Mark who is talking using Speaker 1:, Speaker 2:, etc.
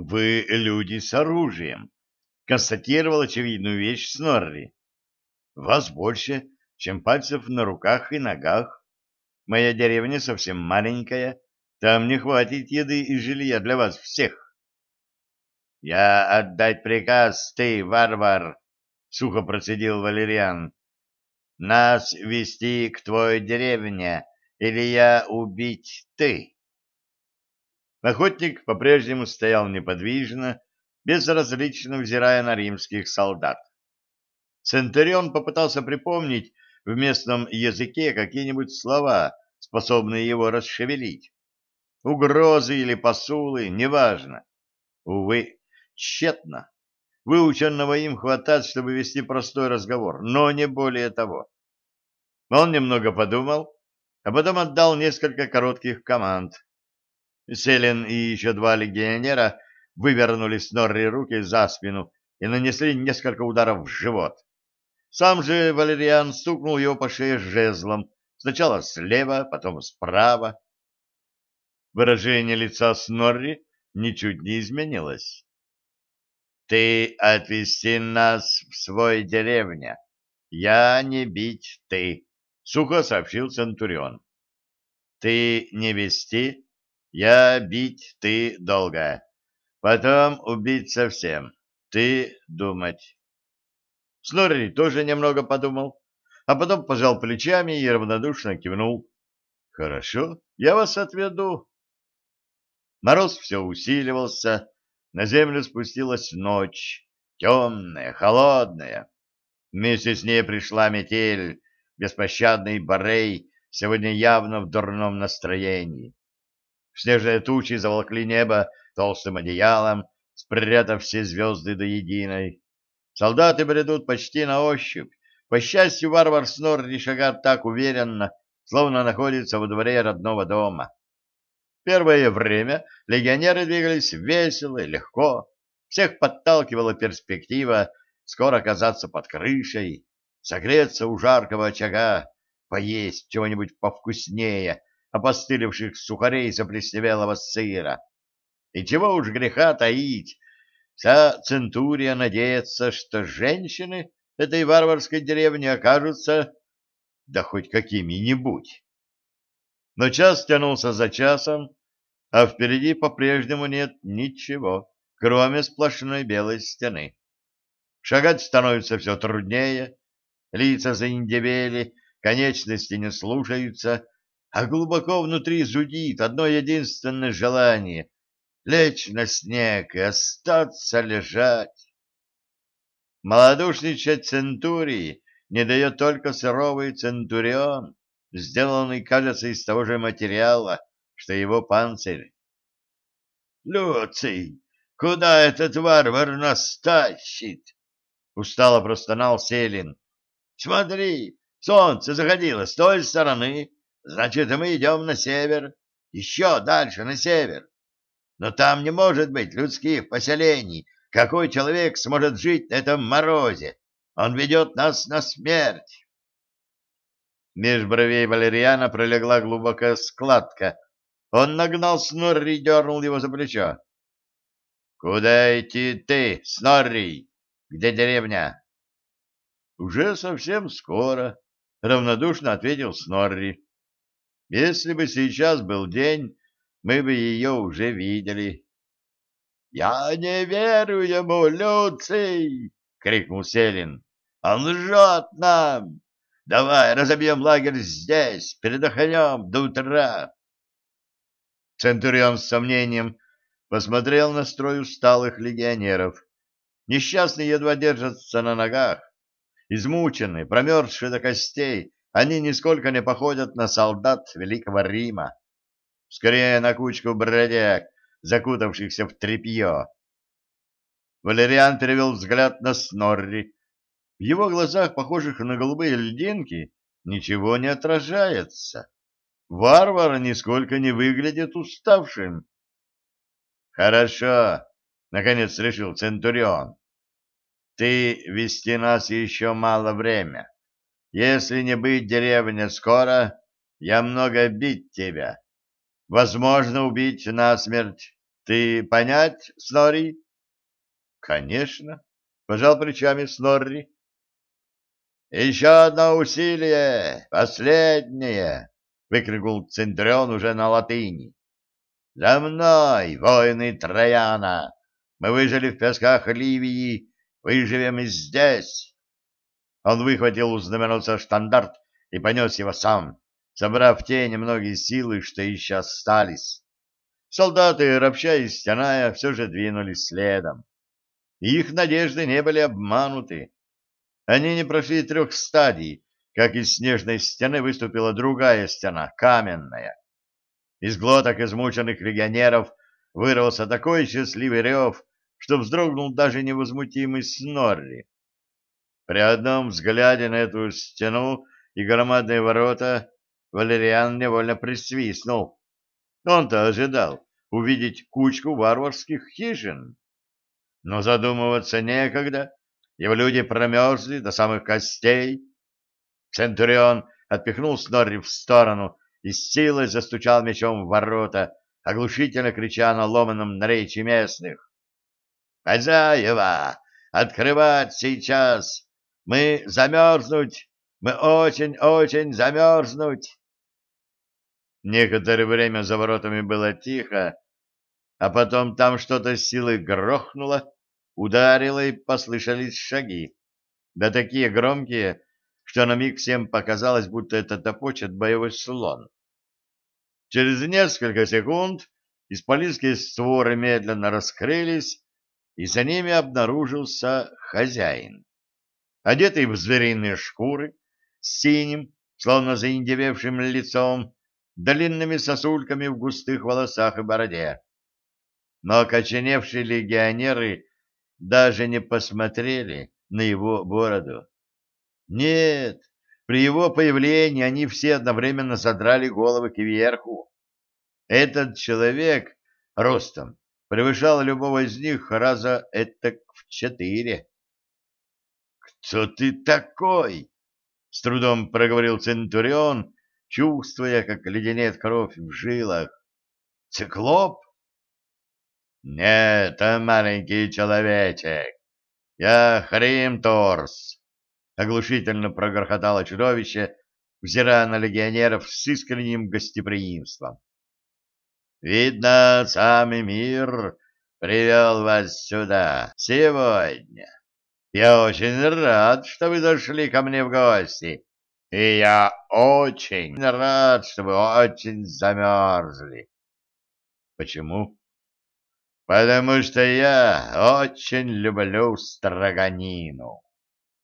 Speaker 1: Вы люди с оружием, констатировал очевидную вещь Снорри. Вас больше, чем пальцев на руках и ногах. Моя деревня совсем маленькая, там не хватит еды и жилья для вас всех. — Я отдать приказ, ты, варвар, — сухо процедил Валериан. — Нас вести к твоей деревне, или я убить ты? Охотник по-прежнему стоял неподвижно, безразлично взирая на римских солдат. Центурион попытался припомнить в местном языке какие-нибудь слова, способные его расшевелить. Угрозы или посулы, неважно. Увы, тщетно. Выученного им хватает, чтобы вести простой разговор, но не более того. Он немного подумал, а потом отдал несколько коротких команд. Селин и еще два легионера вывернули Снорри руки за спину и нанесли несколько ударов в живот. Сам же Валериан стукнул его по шее жезлом, сначала слева, потом справа. Выражение лица Снорри ничуть не изменилось. «Ты отвезти нас в свой деревня. Я не бить ты», — сухо сообщил Центурион. «Ты не вести, я бить, ты долго. Потом убить совсем. Ты думать. Снорри тоже немного подумал, а потом пожал плечами и равнодушно кивнул. Хорошо, я вас отведу. Мороз все усиливался, на землю спустилась ночь, темная, холодная. Вместе с ней пришла метель, беспощадный Борей сегодня явно в дурном настроении. Снежные тучи заволокли небо толстым одеялом, спрятав все звезды до единой. Солдаты бредут почти на ощупь. По счастью, варвар Снорри шагает так уверенно, словно находится во дворе родного дома. Первое время легионеры двигались весело и легко. Всех подталкивала перспектива скоро оказаться под крышей, согреться у жаркого очага, поесть чего-нибудь повкуснее, опостылевших сухарей заплесневелого сыра. И чего уж греха таить, вся центурия надеется, что женщины этой варварской деревни окажутся, да хоть какими-нибудь. Но час тянулся за часом, а впереди по-прежнему нет ничего, кроме сплошной белой стены. Шагать становится все труднее, лица заиндевели, конечности не слушаются, а глубоко внутри зудит одно единственное желание — лечь на снег и остаться лежать. Молодушничать центурии не дает только сыровый центурион, сделанный, кажется, из того же материала, что его панцирь. — Люций, куда этот варвар нас тащит? — устало простонал Селин. — Смотри, солнце заходило с той стороны, Значит, мы идем на север, еще дальше на север. Но там не может быть людских поселений. Какой человек сможет жить на этом морозе? Он ведет нас на смерть. Меж бровей Валериана пролегла глубокая складка. Он нагнал Снорри и дернул его за плечо. — Куда идти ты, Снорри? Где деревня? — Уже совсем скоро, — равнодушно ответил Снорри. Если бы сейчас был день, мы бы ее уже видели. — Я не верю ему, Люций! — крикнул Селин. — Он лжет нам! Давай разобьем лагерь здесь, передохнем до утра. Центурион с сомнением посмотрел на строй усталых легионеров. Несчастные едва держатся на ногах. Измученные, промерзшие до костей, они нисколько не походят на солдат Великого Рима. Скорее на кучку бродяг, закутавшихся в тряпье. Валериан перевел взгляд на Снорри. В его глазах, похожих на голубые льдинки, ничего не отражается. Варвар нисколько не выглядит уставшим. «Хорошо», — наконец решил Центурион. «Ты вести нас еще мало время. Если не быть деревня скоро, я много бить тебя. Возможно, убить насмерть. ты понять, Снори? Конечно, пожал плечами Снорри. Еще одно усилие, последнее, выкрикнул Центурион уже на латыни. За мной, воины Трояна! Мы выжили в песках Ливии, выживем и здесь. Он выхватил у знаменосца штандарт и понес его сам, собрав те немногие силы, что еще остались. Солдаты, ропща и стеная, все же двинулись следом. их надежды не были обмануты. Они не прошли трех стадий, как из снежной стены выступила другая стена, каменная. Из глоток измученных легионеров вырвался такой счастливый рев, что вздрогнул даже невозмутимый Снорри. При одном взгляде на эту стену и громадные ворота Валериан невольно присвистнул. Он-то ожидал увидеть кучку варварских хижин. Но задумываться некогда, его люди промерзли до самых костей. Центурион отпихнул Снорри в сторону и с силой застучал мечом в ворота, оглушительно крича на ломаном наречии местных. «Хозяева! Открывать сейчас! Мы замерзнуть! Мы очень-очень замерзнуть!» Некоторое время за воротами было тихо, а потом там что-то с силой грохнуло, ударило и послышались шаги. Да такие громкие, что на миг всем показалось, будто это топочет боевой слон. Через несколько секунд исполинские створы медленно раскрылись, и за ними обнаружился хозяин. Одетый в звериные шкуры, с синим, словно заиндевевшим лицом, длинными сосульками в густых волосах и бороде. Но окоченевшие легионеры даже не посмотрели на его бороду. Нет, при его появлении они все одновременно задрали головы кверху. Этот человек ростом превышал любого из них раза это в четыре. «Кто ты такой?» — с трудом проговорил Центурион, чувствуя, как леденеет кровь в жилах. «Циклоп?» «Нет, маленький человечек, я Хримторс», — оглушительно прогрохотало чудовище, взирая на легионеров с искренним гостеприимством. «Видно, самый мир привел вас сюда сегодня. Я очень рад, что вы зашли ко мне в гости». И я очень рад, что вы очень замерзли. Почему? Потому что я очень люблю строганину.